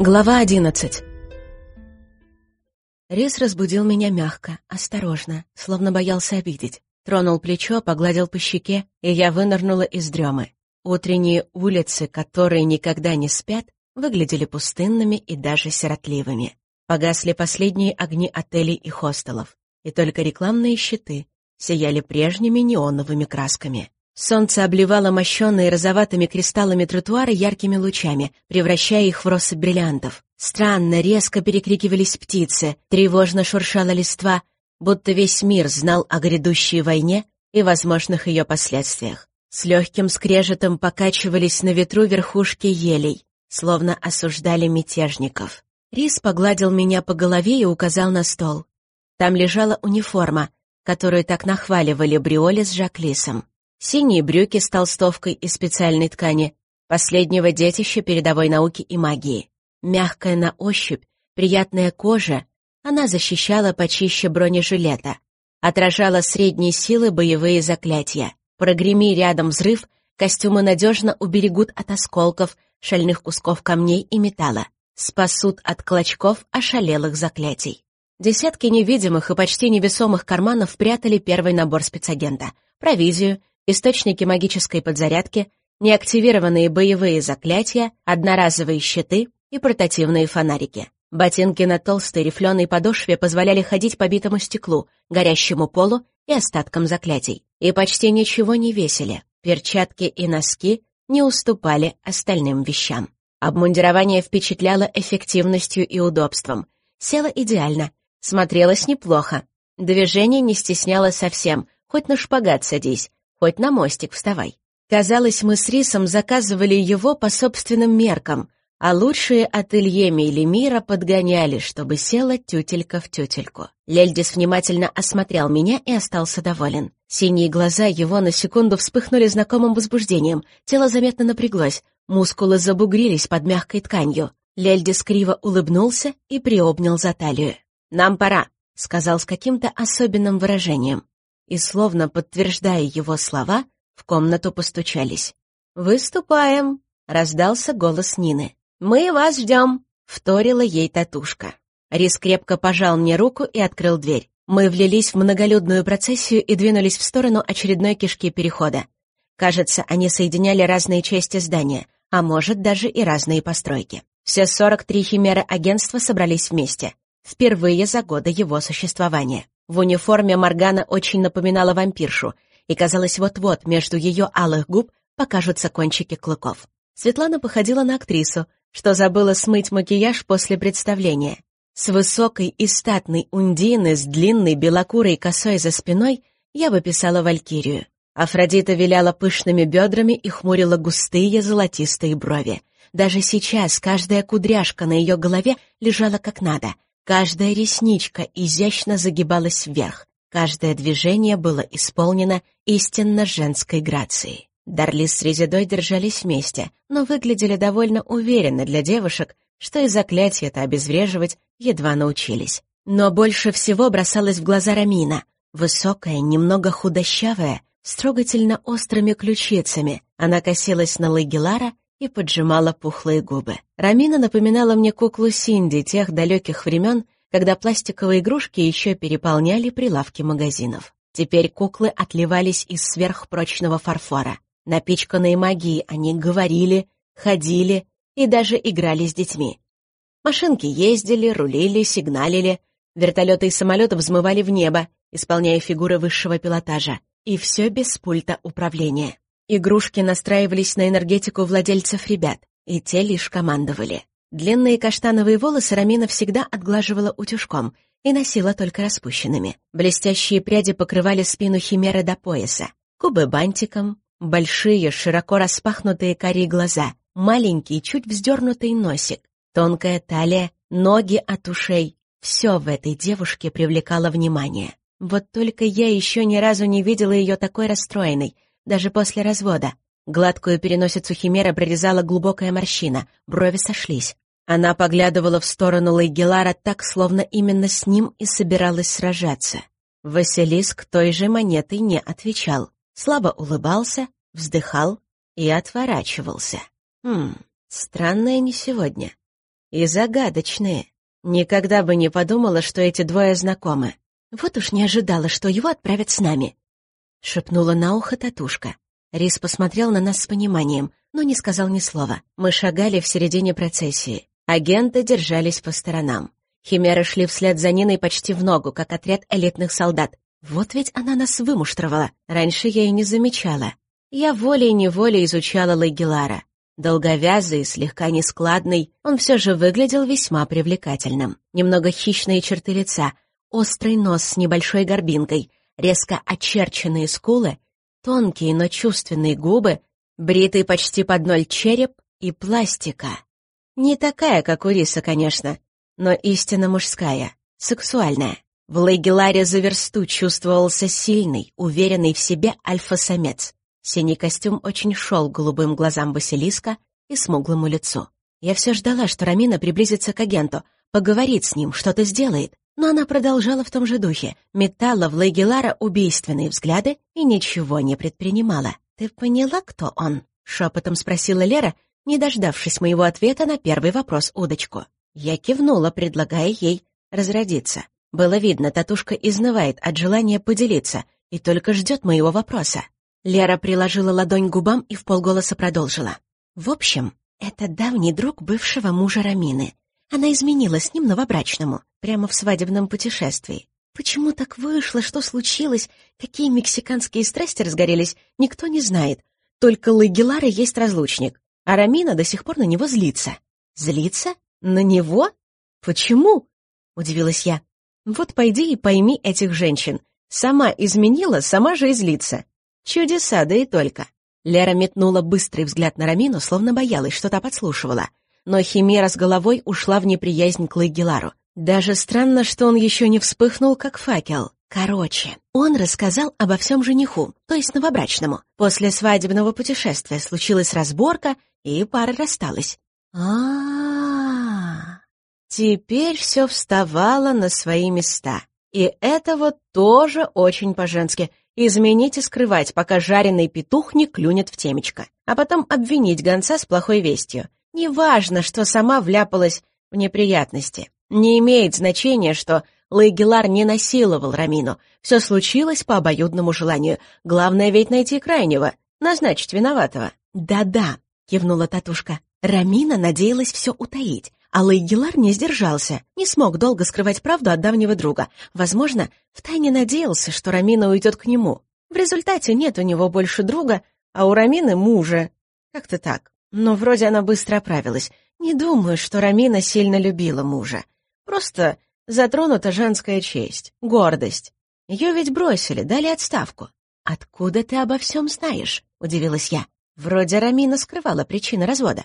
Глава одиннадцать. Рис разбудил меня мягко, осторожно, словно боялся обидеть. Тронул плечо, погладил по щеке, и я вынырнула из дремы. Утренние улицы, которые никогда не спят, выглядели пустынными и даже сиротливыми. Погасли последние огни отелей и хостелов, и только рекламные щиты сияли прежними неоновыми красками. Солнце обливало мощенные розоватыми кристаллами тротуары яркими лучами, превращая их в россыпь бриллиантов. Странно, резко перекрикивались птицы, тревожно шуршала листва, будто весь мир знал о грядущей войне и возможных ее последствиях. С легким скрежетом покачивались на ветру верхушки елей, словно осуждали мятежников. Рис погладил меня по голове и указал на стол. Там лежала униформа, которую так нахваливали Бриоли с Жаклисом. Синие брюки с толстовкой из специальной ткани, последнего детища передовой науки и магии. Мягкая на ощупь, приятная кожа, она защищала почище бронежилета, отражала средней силы боевые заклятия. Прогреми рядом взрыв, костюмы надежно уберегут от осколков, шальных кусков камней и металла, спасут от клочков ошалелых заклятий. Десятки невидимых и почти невесомых карманов прятали первый набор спецагента, провизию, источники магической подзарядки, неактивированные боевые заклятия, одноразовые щиты и портативные фонарики. Ботинки на толстой рифленой подошве позволяли ходить по битому стеклу, горящему полу и остаткам заклятий. И почти ничего не весили. Перчатки и носки не уступали остальным вещам. Обмундирование впечатляло эффективностью и удобством. Село идеально, смотрелось неплохо. Движение не стесняло совсем, хоть на шпагат садись, Хоть на мостик вставай. Казалось, мы с Рисом заказывали его по собственным меркам, а лучшие ателье Мира подгоняли, чтобы села тютелька в тютельку. Лельдис внимательно осмотрел меня и остался доволен. Синие глаза его на секунду вспыхнули знакомым возбуждением, тело заметно напряглось, мускулы забугрились под мягкой тканью. Лельдис криво улыбнулся и приобнял за талию. «Нам пора», — сказал с каким-то особенным выражением и, словно подтверждая его слова, в комнату постучались. «Выступаем!» — раздался голос Нины. «Мы вас ждем!» — вторила ей татушка. Рис крепко пожал мне руку и открыл дверь. Мы влились в многолюдную процессию и двинулись в сторону очередной кишки перехода. Кажется, они соединяли разные части здания, а может, даже и разные постройки. Все 43 химеры агентства собрались вместе. Впервые за годы его существования. В униформе Моргана очень напоминала вампиршу, и казалось, вот-вот между ее алых губ покажутся кончики клыков. Светлана походила на актрису, что забыла смыть макияж после представления. С высокой и статной ундины с длинной белокурой косой за спиной я бы писала Валькирию. Афродита виляла пышными бедрами и хмурила густые золотистые брови. Даже сейчас каждая кудряшка на ее голове лежала как надо — Каждая ресничка изящно загибалась вверх, каждое движение было исполнено истинно женской грацией. Дарлис с Резидой держались вместе, но выглядели довольно уверенно для девушек, что и заклятие-то обезвреживать едва научились. Но больше всего бросалась в глаза Рамина, высокая, немного худощавая, с трогательно острыми ключицами. Она косилась на Лагелара и поджимала пухлые губы. Рамина напоминала мне куклу Синди тех далеких времен, когда пластиковые игрушки еще переполняли прилавки магазинов. Теперь куклы отливались из сверхпрочного фарфора. Напичканные магией они говорили, ходили и даже играли с детьми. Машинки ездили, рулили, сигналили, вертолеты и самолеты взмывали в небо, исполняя фигуры высшего пилотажа. И все без пульта управления. Игрушки настраивались на энергетику владельцев ребят, и те лишь командовали. Длинные каштановые волосы Рамина всегда отглаживала утюжком и носила только распущенными. Блестящие пряди покрывали спину химеры до пояса. Кубы бантиком, большие, широко распахнутые карие глаза, маленький, чуть вздернутый носик, тонкая талия, ноги от ушей. Все в этой девушке привлекало внимание. Вот только я еще ни разу не видела ее такой расстроенной — даже после развода. Гладкую переносицу Химера прорезала глубокая морщина, брови сошлись. Она поглядывала в сторону Лейгелара так, словно именно с ним и собиралась сражаться. Василиск той же монетой не отвечал. Слабо улыбался, вздыхал и отворачивался. Хм, странное не сегодня. и загадочные. Никогда бы не подумала, что эти двое знакомы. Вот уж не ожидала, что его отправят с нами. Шепнула на ухо татушка. Рис посмотрел на нас с пониманием, но не сказал ни слова. Мы шагали в середине процессии. Агенты держались по сторонам. Химеры шли вслед за Ниной почти в ногу, как отряд элитных солдат. Вот ведь она нас вымуштровала. Раньше я и не замечала. Я волей-неволей изучала Лагелара. Долговязый, слегка нескладный, он все же выглядел весьма привлекательным. Немного хищные черты лица, острый нос с небольшой горбинкой, резко очерченные скулы, тонкие, но чувственные губы, бритый почти под ноль череп и пластика. Не такая, как у Риса, конечно, но истинно мужская, сексуальная. В Лейгеларе за версту чувствовался сильный, уверенный в себе альфа-самец. Синий костюм очень шел голубым глазам Василиска и смуглому лицу. Я все ждала, что Рамина приблизится к агенту, поговорит с ним, что-то сделает. Но она продолжала в том же духе, метала в Лейгелара убийственные взгляды и ничего не предпринимала. «Ты поняла, кто он?» — шепотом спросила Лера, не дождавшись моего ответа на первый вопрос удочку. Я кивнула, предлагая ей разродиться. Было видно, татушка изнывает от желания поделиться и только ждет моего вопроса. Лера приложила ладонь к губам и в полголоса продолжила. «В общем, это давний друг бывшего мужа Рамины. Она изменила с ним новобрачному, прямо в свадебном путешествии. Почему так вышло, что случилось, какие мексиканские страсти разгорелись, никто не знает. Только Лагелара есть разлучник, а Рамина до сих пор на него злится». «Злится? На него? Почему?» — удивилась я. «Вот пойди и пойми этих женщин. Сама изменила, сама же и злится. Чудеса, да и только. Лера метнула быстрый взгляд на Рамину, словно боялась, что та подслушивала. Но Химера с головой ушла в неприязнь к Лагелару. Даже странно, что он еще не вспыхнул, как факел. Короче, он рассказал обо всем жениху, то есть новобрачному. После свадебного путешествия случилась разборка, и пара рассталась. а а Теперь все вставало на свои места. И это вот тоже очень по-женски — изменить и скрывать, пока жареный петух не клюнет в темечко, а потом обвинить гонца с плохой вестью. Неважно, что сама вляпалась в неприятности. Не имеет значения, что Лейгелар не насиловал Рамину. Все случилось по обоюдному желанию. Главное ведь найти крайнего, назначить виноватого. «Да-да», — кивнула татушка. Рамина надеялась все утаить, а Лейгелар не сдержался, не смог долго скрывать правду от давнего друга. Возможно, втайне надеялся, что Рамина уйдет к нему. В результате нет у него больше друга, а у Рамины мужа. Как-то так. Но вроде она быстро оправилась. Не думаю, что Рамина сильно любила мужа. Просто затронута женская честь, гордость. Ее ведь бросили, дали отставку. «Откуда ты обо всем знаешь?» — удивилась я. Вроде Рамина скрывала причины развода.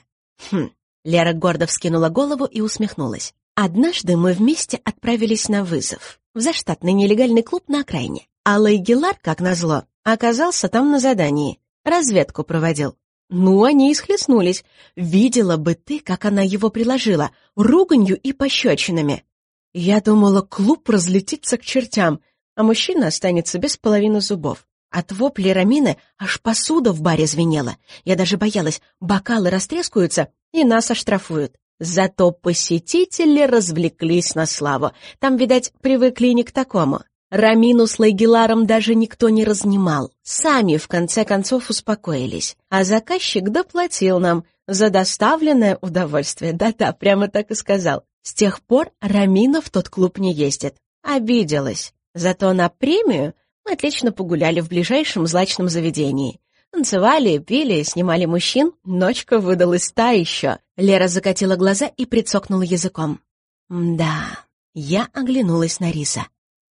«Хм, Лера гордо вскинула голову и усмехнулась. «Однажды мы вместе отправились на вызов в заштатный нелегальный клуб на окраине. А Лейгелар, как назло, оказался там на задании. Разведку проводил. Ну, они и схлестнулись. Видела бы ты, как она его приложила, руганью и пощечинами. Я думала, клуб разлетится к чертям, а мужчина останется без половины зубов. От вопли Рамины аж посуда в баре звенела. Я даже боялась, бокалы растрескаются, и нас оштрафуют. Зато посетители развлеклись на славу. Там, видать, привыкли не к такому. Рамину с Лагеларом даже никто не разнимал. Сами, в конце концов, успокоились. А заказчик доплатил нам за доставленное удовольствие. Да-да, прямо так и сказал. С тех пор Рамина в тот клуб не ездит. Обиделась. Зато на премию мы отлично погуляли в ближайшем злачном заведении. Танцевали, пили, снимали мужчин. Ночка выдалась та еще. Лера закатила глаза и прицокнула языком. Да, я оглянулась на Риса.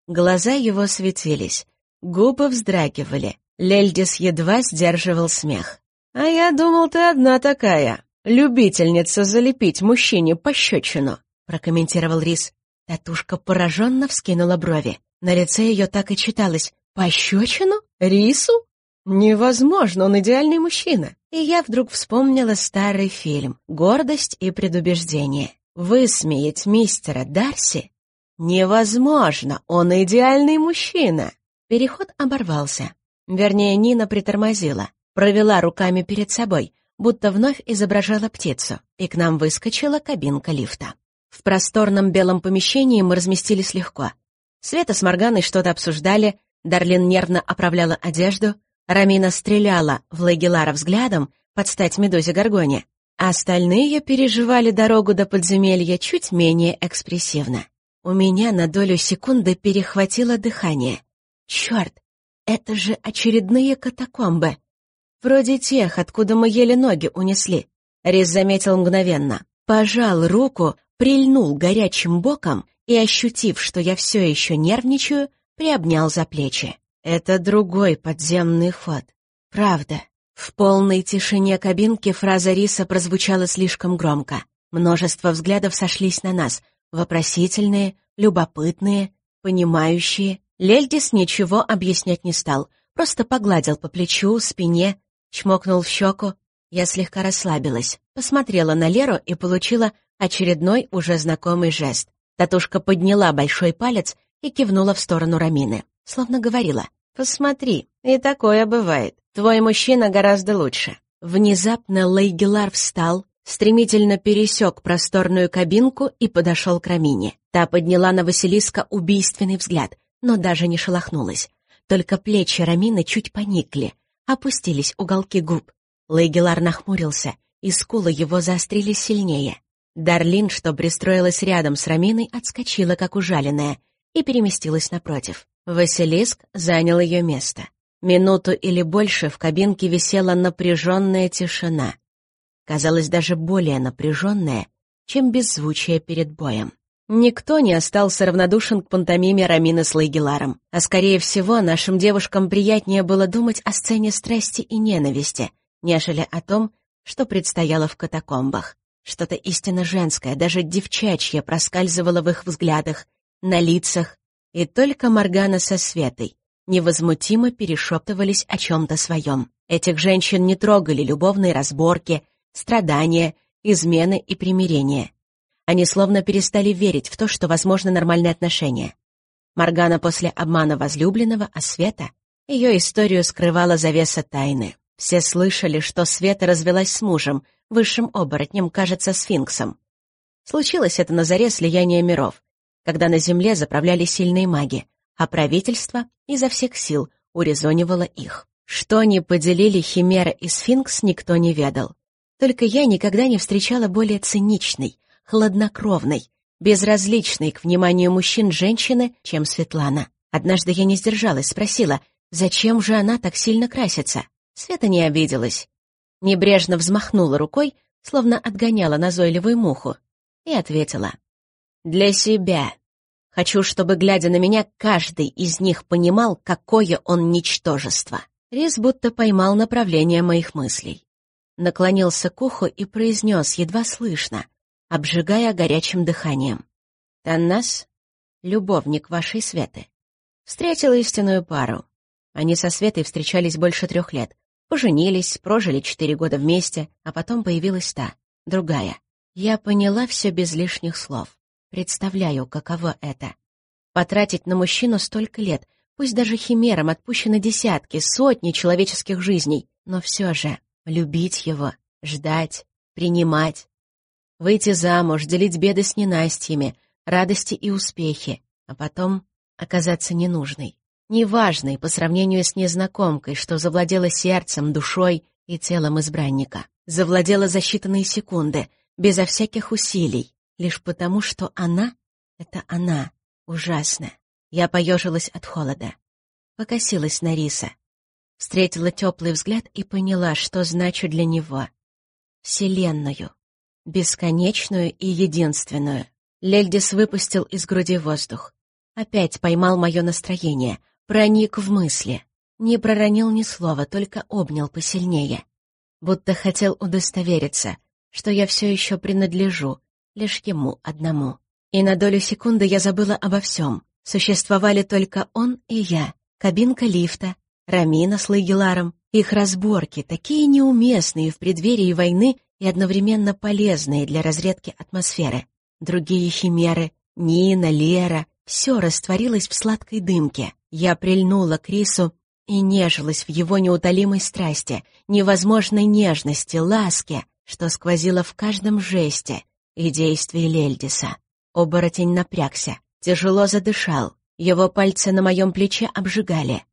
Глаза его светились, губы вздрагивали. Лельдис едва сдерживал смех. «А я думал, ты одна такая, любительница залепить мужчине пощечину», прокомментировал Рис. Татушка пораженно вскинула брови. На лице ее так и читалось «Пощечину? Рису?» Невозможно, он идеальный мужчина. И я вдруг вспомнила старый фильм «Гордость и предубеждение». Высмеять мистера Дарси? Невозможно, он идеальный мужчина. Переход оборвался. Вернее, Нина притормозила, провела руками перед собой, будто вновь изображала птицу, и к нам выскочила кабинка лифта. В просторном белом помещении мы разместились легко. Света с Морганой что-то обсуждали, Дарлин нервно оправляла одежду, Рамина стреляла в Лагелара взглядом под стать Медузе Гаргоне, а остальные переживали дорогу до подземелья чуть менее экспрессивно. У меня на долю секунды перехватило дыхание. Черт, это же очередные катакомбы. Вроде тех, откуда мы еле ноги унесли. Рис заметил мгновенно. Пожал руку, прильнул горячим боком и, ощутив, что я все еще нервничаю, приобнял за плечи. Это другой подземный ход. Правда. В полной тишине кабинки фраза Риса прозвучала слишком громко. Множество взглядов сошлись на нас. Вопросительные, любопытные, понимающие. Лельдис ничего объяснять не стал. Просто погладил по плечу, спине, чмокнул в щеку. Я слегка расслабилась, посмотрела на Леру и получила очередной уже знакомый жест. Татушка подняла большой палец и кивнула в сторону Рамины, словно говорила «Посмотри, и такое бывает. Твой мужчина гораздо лучше». Внезапно Лейгелар встал, стремительно пересек просторную кабинку и подошел к Рамине. Та подняла на Василиска убийственный взгляд, но даже не шелохнулась. Только плечи Рамины чуть поникли, опустились уголки губ. Лейгелар нахмурился, и скулы его заострились сильнее. Дарлин, что пристроилась рядом с Раминой, отскочила, как ужаленная, и переместилась напротив. Василиск занял ее место. Минуту или больше в кабинке висела напряженная тишина. Казалось, даже более напряженная, чем беззвучие перед боем. Никто не остался равнодушен к пантомиме Рамины с Лейгеларом, а скорее всего нашим девушкам приятнее было думать о сцене страсти и ненависти, нежели о том, что предстояло в катакомбах. Что-то истинно женское, даже девчачье проскальзывало в их взглядах, на лицах, и только Моргана со Светой невозмутимо перешептывались о чем-то своем. Этих женщин не трогали любовные разборки, страдания, измены и примирения. Они словно перестали верить в то, что возможны нормальные отношения. Моргана после обмана возлюбленного, а Света ее историю скрывала завеса тайны. Все слышали, что Света развелась с мужем, высшим оборотнем, кажется, сфинксом. Случилось это на заре слияния миров, когда на Земле заправляли сильные маги, а правительство изо всех сил урезонивало их. Что они поделили Химера и Сфинкс, никто не ведал. Только я никогда не встречала более циничной, хладнокровной, безразличной к вниманию мужчин женщины, чем Светлана. Однажды я не сдержалась, спросила, зачем же она так сильно красится. Света не обиделась. Небрежно взмахнула рукой, словно отгоняла назойливую муху, и ответила. «Для себя. Хочу, чтобы, глядя на меня, каждый из них понимал, какое он ничтожество». Рис будто поймал направление моих мыслей. Наклонился к уху и произнес едва слышно, обжигая горячим дыханием. «Таннас — любовник вашей Светы. Встретила истинную пару. Они со Светой встречались больше трех лет. Поженились, прожили четыре года вместе, а потом появилась та, другая. Я поняла все без лишних слов. Представляю, каково это. Потратить на мужчину столько лет, пусть даже химерам отпущены десятки, сотни человеческих жизней, но все же любить его, ждать, принимать. Выйти замуж, делить беды с ненастьями, радости и успехи, а потом оказаться ненужной неважной по сравнению с незнакомкой, что завладела сердцем, душой и телом избранника. Завладела за считанные секунды, безо всяких усилий, лишь потому, что она — это она, ужасно. Я поежилась от холода. Покосилась на Риса. Встретила теплый взгляд и поняла, что значу для него. Вселенную. Бесконечную и единственную. Лельдис выпустил из груди воздух. Опять поймал мое настроение — проник в мысли. Не проронил ни слова, только обнял посильнее. Будто хотел удостовериться, что я все еще принадлежу лишь ему одному. И на долю секунды я забыла обо всем. Существовали только он и я, кабинка лифта, Рамина с Лагеларом, их разборки, такие неуместные в преддверии войны и одновременно полезные для разрядки атмосферы. Другие химеры, Нина, Лера, все растворилось в сладкой дымке. Я прильнула к Рису и нежилась в его неутолимой страсти, невозможной нежности, ласке, что сквозило в каждом жесте и действии Лельдиса. Оборотень напрягся, тяжело задышал, его пальцы на моем плече обжигали.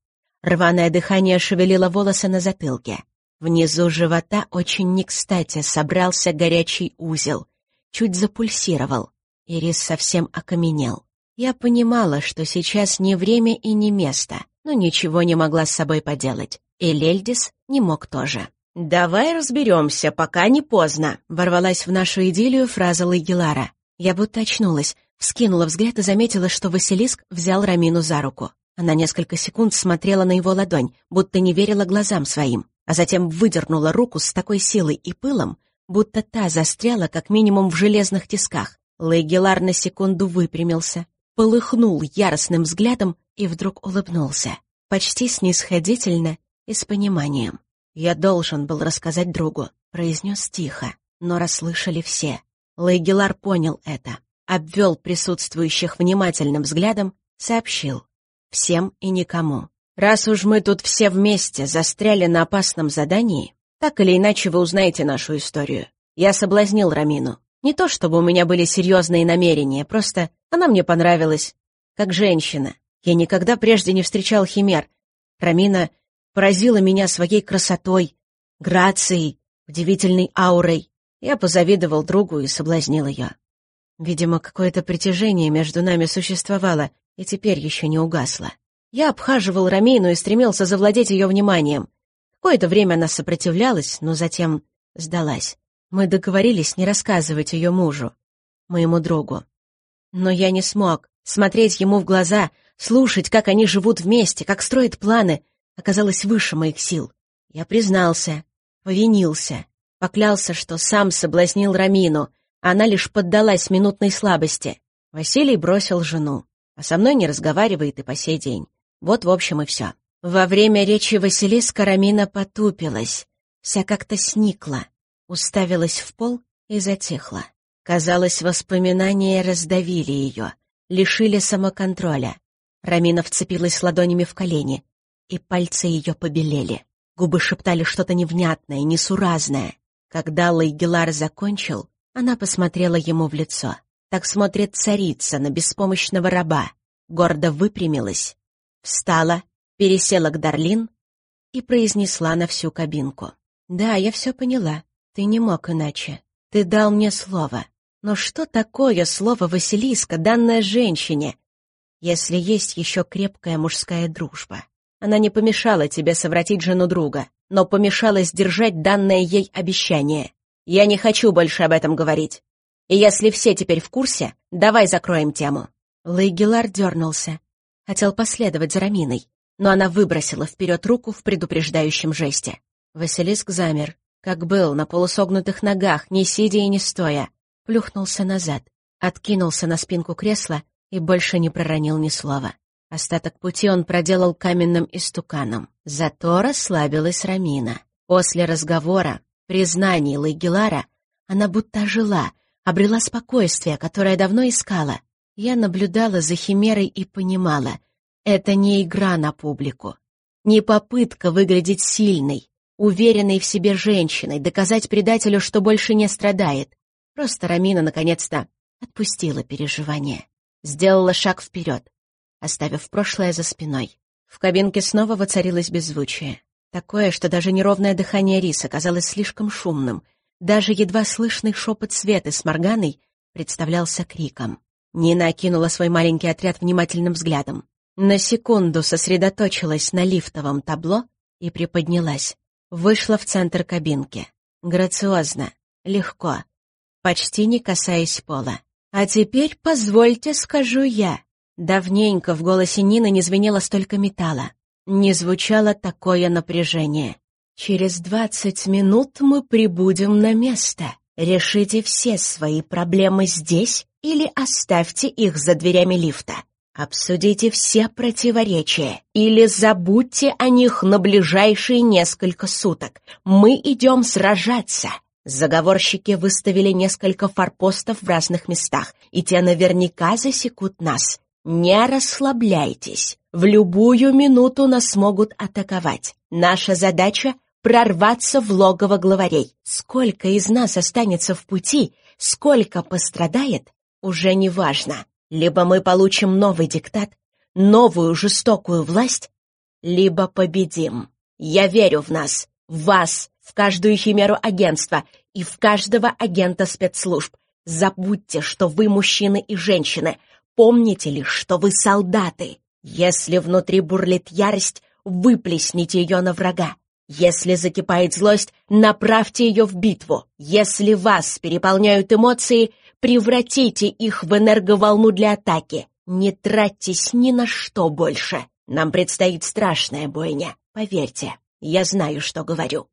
Рваное дыхание шевелило волосы на затылке. Внизу живота очень не кстати собрался горячий узел. Чуть запульсировал. Ирис совсем окаменел. Я понимала, что сейчас не время и не место, но ничего не могла с собой поделать. И Лельдис не мог тоже. «Давай разберемся, пока не поздно», — ворвалась в нашу идиллию фраза Лагилара. Я будто очнулась, вскинула взгляд и заметила, что Василиск взял Рамину за руку. Она несколько секунд смотрела на его ладонь, будто не верила глазам своим, а затем выдернула руку с такой силой и пылом, будто та застряла как минимум в железных тисках. Лейгелар на секунду выпрямился, полыхнул яростным взглядом и вдруг улыбнулся, почти снисходительно и с пониманием. «Я должен был рассказать другу», — произнес тихо, но расслышали все. Лейгелар понял это, обвел присутствующих внимательным взглядом, сообщил. Всем и никому. Раз уж мы тут все вместе застряли на опасном задании, так или иначе вы узнаете нашу историю. Я соблазнил Рамину. Не то чтобы у меня были серьезные намерения, просто она мне понравилась. Как женщина. Я никогда прежде не встречал химер. Рамина поразила меня своей красотой, грацией, удивительной аурой. Я позавидовал другу и соблазнил ее. Видимо, какое-то притяжение между нами существовало, и теперь еще не угасло. Я обхаживал Рамину и стремился завладеть ее вниманием. Какое-то время она сопротивлялась, но затем сдалась. Мы договорились не рассказывать ее мужу, моему другу. Но я не смог смотреть ему в глаза, слушать, как они живут вместе, как строят планы, оказалось выше моих сил. Я признался, повинился, поклялся, что сам соблазнил Рамину, а она лишь поддалась минутной слабости. Василий бросил жену, а со мной не разговаривает и по сей день. Вот, в общем, и все. Во время речи Василиска Рамина потупилась, вся как-то сникла, уставилась в пол и затихла. Казалось, воспоминания раздавили ее, лишили самоконтроля. Рамина вцепилась ладонями в колени, и пальцы ее побелели. Губы шептали что-то невнятное, несуразное. Когда Лайгелар закончил, она посмотрела ему в лицо. Так смотрит царица на беспомощного раба. Гордо выпрямилась, встала, пересела к Дарлин и произнесла на всю кабинку. «Да, я все поняла. Ты не мог иначе. Ты дал мне слово. Но что такое слово Василиска, данное женщине, если есть еще крепкая мужская дружба? Она не помешала тебе совратить жену друга, но помешала сдержать данное ей обещание. Я не хочу больше об этом говорить. И если все теперь в курсе, давай закроем тему». Лейгелар дернулся. Хотел последовать за Раминой, но она выбросила вперед руку в предупреждающем жесте. Василиск замер, как был, на полусогнутых ногах, не сидя и не стоя, плюхнулся назад, откинулся на спинку кресла и больше не проронил ни слова. Остаток пути он проделал каменным истуканом. Зато расслабилась Рамина. После разговора, признаний Лайгелара, она будто жила, обрела спокойствие, которое давно искала. Я наблюдала за Химерой и понимала, это не игра на публику, не попытка выглядеть сильной, уверенной в себе женщиной, доказать предателю, что больше не страдает. Просто Рамина наконец-то отпустила переживания, сделала шаг вперед, оставив прошлое за спиной. В кабинке снова воцарилось беззвучие. Такое, что даже неровное дыхание Риса казалось слишком шумным. Даже едва слышный шепот Светы с Морганой представлялся криком. Нина окинула свой маленький отряд внимательным взглядом. На секунду сосредоточилась на лифтовом табло и приподнялась. Вышла в центр кабинки. Грациозно, легко, почти не касаясь пола. «А теперь позвольте, скажу я». Давненько в голосе Нины не звенело столько металла. Не звучало такое напряжение. «Через двадцать минут мы прибудем на место. Решите все свои проблемы здесь или оставьте их за дверями лифта. Обсудите все противоречия или забудьте о них на ближайшие несколько суток. Мы идем сражаться. Заговорщики выставили несколько форпостов в разных местах, и те наверняка засекут нас. Не расслабляйтесь. В любую минуту нас могут атаковать. Наша задача — прорваться в логово главарей. Сколько из нас останется в пути, сколько пострадает, уже не важно. Либо мы получим новый диктат, новую жестокую власть, либо победим. Я верю в нас, в вас, в каждую химеру агентства и в каждого агента спецслужб. Забудьте, что вы мужчины и женщины. Помните лишь, что вы солдаты. Если внутри бурлит ярость, выплесните ее на врага. Если закипает злость, направьте ее в битву. Если вас переполняют эмоции, превратите их в энерговолну для атаки. Не тратьтесь ни на что больше. Нам предстоит страшная бойня. Поверьте, я знаю, что говорю.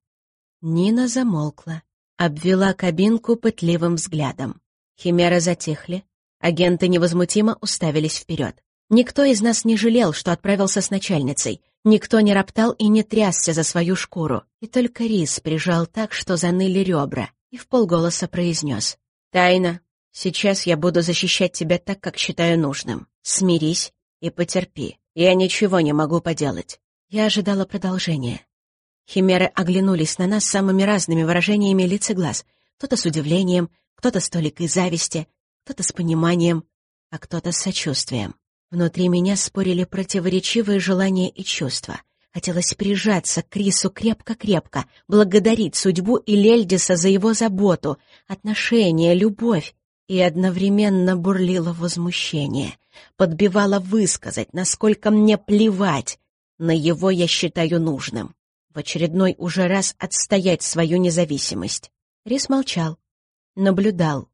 Нина замолкла, обвела кабинку пытливым взглядом. Химеры затихли, агенты невозмутимо уставились вперед. Никто из нас не жалел, что отправился с начальницей. Никто не роптал и не трясся за свою шкуру. И только Рис прижал так, что заныли ребра, и в полголоса произнес. «Тайна, сейчас я буду защищать тебя так, как считаю нужным. Смирись и потерпи. Я ничего не могу поделать». Я ожидала продолжения. Химеры оглянулись на нас самыми разными выражениями лиц и глаз. Кто-то с удивлением, кто-то с толикой зависти, кто-то с пониманием, а кто-то с сочувствием. Внутри меня спорили противоречивые желания и чувства. Хотелось прижаться к Крису крепко-крепко, благодарить судьбу и Лельдиса за его заботу, отношения, любовь. И одновременно бурлило возмущение. Подбивало высказать, насколько мне плевать. На его я считаю нужным. В очередной уже раз отстоять свою независимость. Рис молчал, наблюдал,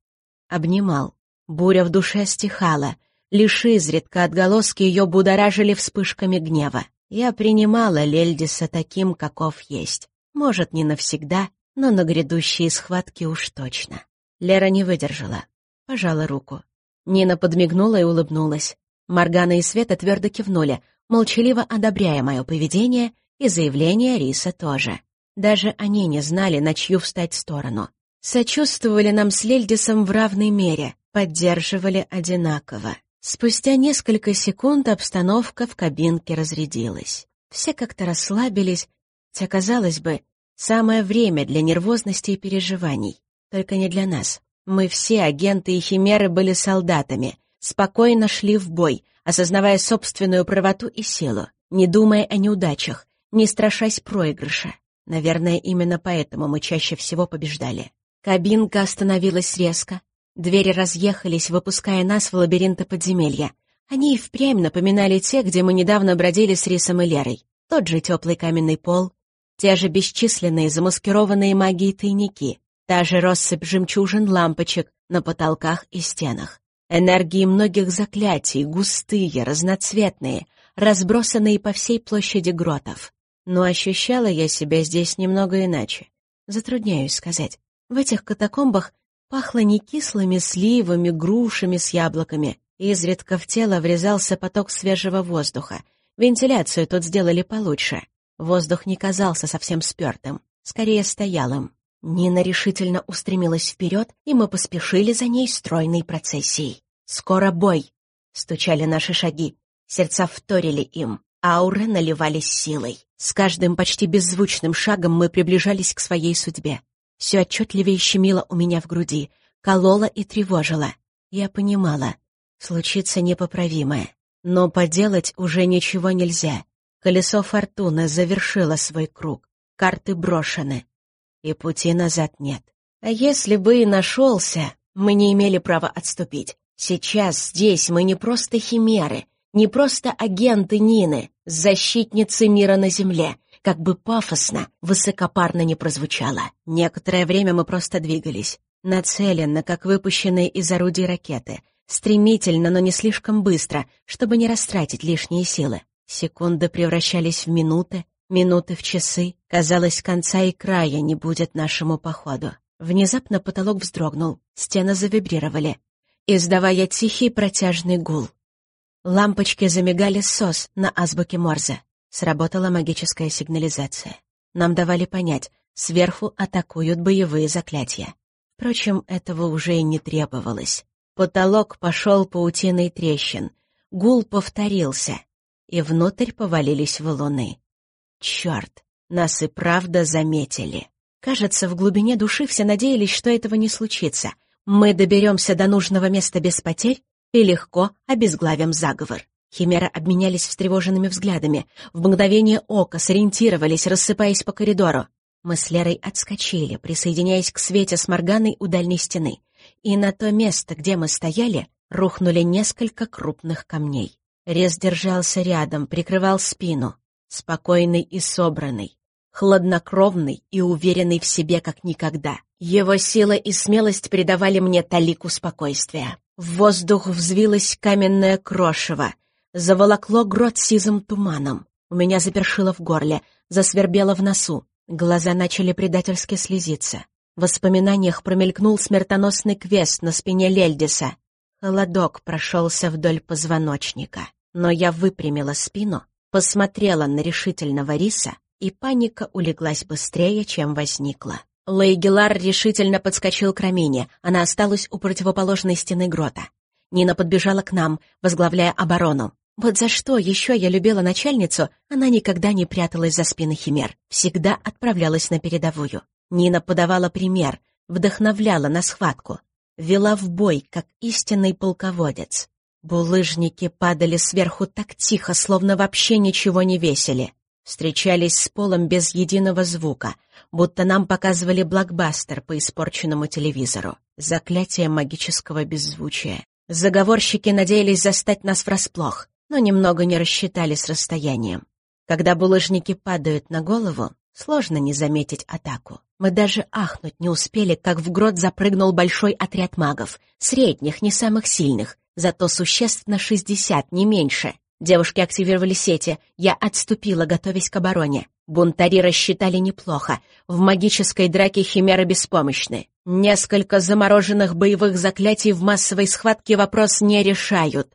обнимал. Буря в душе стихала, Лишь изредка отголоски ее будоражили вспышками гнева. Я принимала Лельдиса таким, каков есть. Может, не навсегда, но на грядущие схватки уж точно. Лера не выдержала. Пожала руку. Нина подмигнула и улыбнулась. Моргана и Света твердо кивнули, молчаливо одобряя мое поведение и заявление Риса тоже. Даже они не знали, на чью встать сторону. Сочувствовали нам с Лельдисом в равной мере, поддерживали одинаково. Спустя несколько секунд обстановка в кабинке разрядилась. Все как-то расслабились, хотя, казалось бы, самое время для нервозности и переживаний. Только не для нас. Мы все, агенты и химеры, были солдатами, спокойно шли в бой, осознавая собственную правоту и силу, не думая о неудачах, не страшась проигрыша. Наверное, именно поэтому мы чаще всего побеждали. Кабинка остановилась резко, Двери разъехались, выпуская нас в лабиринты подземелья. Они и впрямь напоминали те, где мы недавно бродили с Рисом и Лерой. Тот же теплый каменный пол, те же бесчисленные замаскированные магией тайники, та же россыпь жемчужин лампочек на потолках и стенах. Энергии многих заклятий, густые, разноцветные, разбросанные по всей площади гротов. Но ощущала я себя здесь немного иначе. Затрудняюсь сказать. В этих катакомбах Пахло не кислыми сливами, грушами с яблоками. Изредка в тело врезался поток свежего воздуха. Вентиляцию тут сделали получше. Воздух не казался совсем спертым, скорее стоялым. Нина решительно устремилась вперед, и мы поспешили за ней стройной процессией. «Скоро бой!» — стучали наши шаги. Сердца вторили им, ауры наливались силой. С каждым почти беззвучным шагом мы приближались к своей судьбе все отчетливее щемило у меня в груди, кололо и тревожило. Я понимала, случится непоправимое, но поделать уже ничего нельзя. Колесо фортуны завершило свой круг, карты брошены, и пути назад нет. А если бы и нашелся, мы не имели права отступить. Сейчас здесь мы не просто химеры, не просто агенты Нины, защитницы мира на земле как бы пафосно, высокопарно не прозвучало. Некоторое время мы просто двигались, нацеленно, как выпущенные из орудий ракеты, стремительно, но не слишком быстро, чтобы не растратить лишние силы. Секунды превращались в минуты, минуты в часы. Казалось, конца и края не будет нашему походу. Внезапно потолок вздрогнул, стены завибрировали, издавая тихий протяжный гул. Лампочки замигали сос на азбуке Морзе. Сработала магическая сигнализация. Нам давали понять, сверху атакуют боевые заклятия. Впрочем, этого уже и не требовалось. Потолок пошел паутиной трещин. Гул повторился. и внутрь повалились валуны. Черт, нас и правда заметили. Кажется, в глубине души все надеялись, что этого не случится. Мы доберемся до нужного места без потерь и легко обезглавим заговор. Химеры обменялись встревоженными взглядами. В мгновение ока сориентировались, рассыпаясь по коридору. Мы с Лерой отскочили, присоединяясь к Свете с Морганой у дальней стены. И на то место, где мы стояли, рухнули несколько крупных камней. Рез держался рядом, прикрывал спину. Спокойный и собранный, хладнокровный и уверенный в себе как никогда. Его сила и смелость придавали мне талику спокойствия. В воздух взвилось каменное крошево, заволокло грот сизым туманом. У меня запершило в горле, засвербело в носу. Глаза начали предательски слезиться. В воспоминаниях промелькнул смертоносный квест на спине Лельдиса. Холодок прошелся вдоль позвоночника. Но я выпрямила спину, посмотрела на решительного риса, и паника улеглась быстрее, чем возникла. Лейгелар решительно подскочил к Рамине. Она осталась у противоположной стены грота. Нина подбежала к нам, возглавляя оборону. Вот за что еще я любила начальницу, она никогда не пряталась за спины химер, всегда отправлялась на передовую. Нина подавала пример, вдохновляла на схватку, вела в бой, как истинный полководец. Булыжники падали сверху так тихо, словно вообще ничего не весили. Встречались с полом без единого звука, будто нам показывали блокбастер по испорченному телевизору. Заклятие магического беззвучия. Заговорщики надеялись застать нас врасплох но немного не рассчитали с расстоянием. Когда булыжники падают на голову, сложно не заметить атаку. Мы даже ахнуть не успели, как в грот запрыгнул большой отряд магов, средних, не самых сильных, зато существ на шестьдесят, не меньше. Девушки активировали сети, я отступила, готовясь к обороне. Бунтари рассчитали неплохо, в магической драке химеры беспомощны. Несколько замороженных боевых заклятий в массовой схватке вопрос не решают.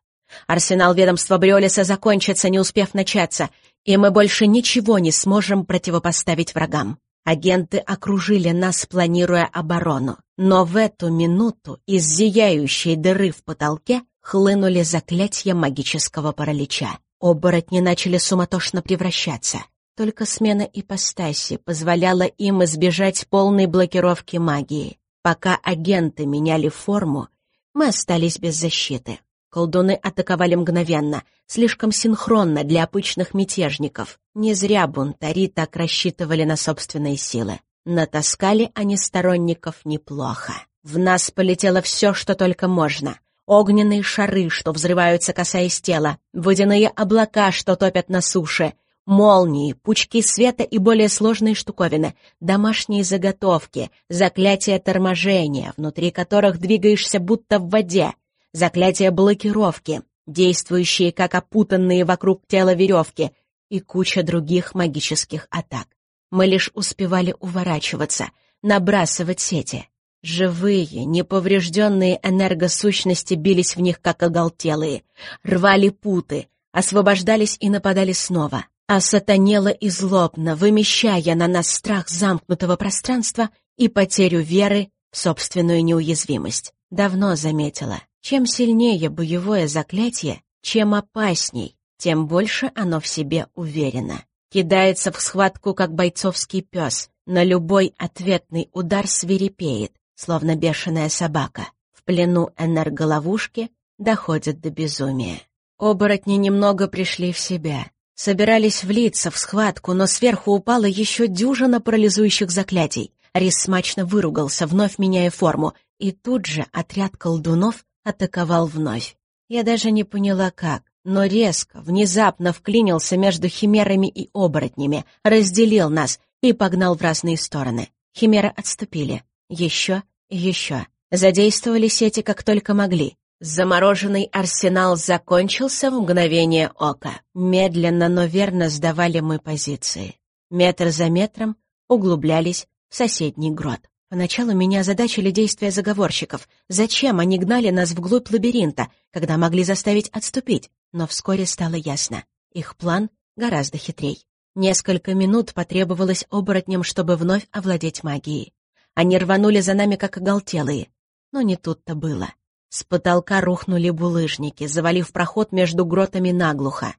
Арсенал ведомства Бриолиса закончится, не успев начаться, и мы больше ничего не сможем противопоставить врагам. Агенты окружили нас, планируя оборону. Но в эту минуту из зияющей дыры в потолке хлынули заклятия магического паралича. Оборотни начали суматошно превращаться. Только смена ипостаси позволяла им избежать полной блокировки магии. Пока агенты меняли форму, мы остались без защиты. Колдуны атаковали мгновенно, слишком синхронно для обычных мятежников. Не зря бунтари так рассчитывали на собственные силы. Натаскали они сторонников неплохо. В нас полетело все, что только можно. Огненные шары, что взрываются, касаясь тела, водяные облака, что топят на суше, молнии, пучки света и более сложные штуковины, домашние заготовки, заклятия торможения, внутри которых двигаешься будто в воде, заклятия блокировки, действующие как опутанные вокруг тела веревки, и куча других магических атак. Мы лишь успевали уворачиваться, набрасывать сети. Живые, неповрежденные энергосущности бились в них, как оголтелые, рвали путы, освобождались и нападали снова, а сатанело и злобно, вымещая на нас страх замкнутого пространства и потерю веры в собственную неуязвимость. Давно заметила, чем сильнее боевое заклятие, чем опасней, тем больше оно в себе уверено. Кидается в схватку, как бойцовский пес, на любой ответный удар свирепеет, словно бешеная собака. В плену энерголовушки доходит до безумия. Оборотни немного пришли в себя. Собирались влиться в схватку, но сверху упала еще дюжина парализующих заклятий. Рис смачно выругался, вновь меняя форму, и тут же отряд колдунов атаковал вновь. Я даже не поняла как, но резко, внезапно вклинился между химерами и оборотнями, разделил нас и погнал в разные стороны. Химеры отступили. Еще и еще. Задействовали сети как только могли. Замороженный арсенал закончился в мгновение ока. Медленно, но верно сдавали мы позиции. Метр за метром углублялись в соседний грот. Поначалу меня озадачили действия заговорщиков. Зачем они гнали нас вглубь лабиринта, когда могли заставить отступить? Но вскоре стало ясно. Их план гораздо хитрей. Несколько минут потребовалось оборотням, чтобы вновь овладеть магией. Они рванули за нами, как оголтелые. Но не тут-то было. С потолка рухнули булыжники, завалив проход между гротами наглухо.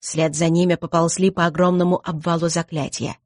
Вслед за ними поползли по огромному обвалу заклятия.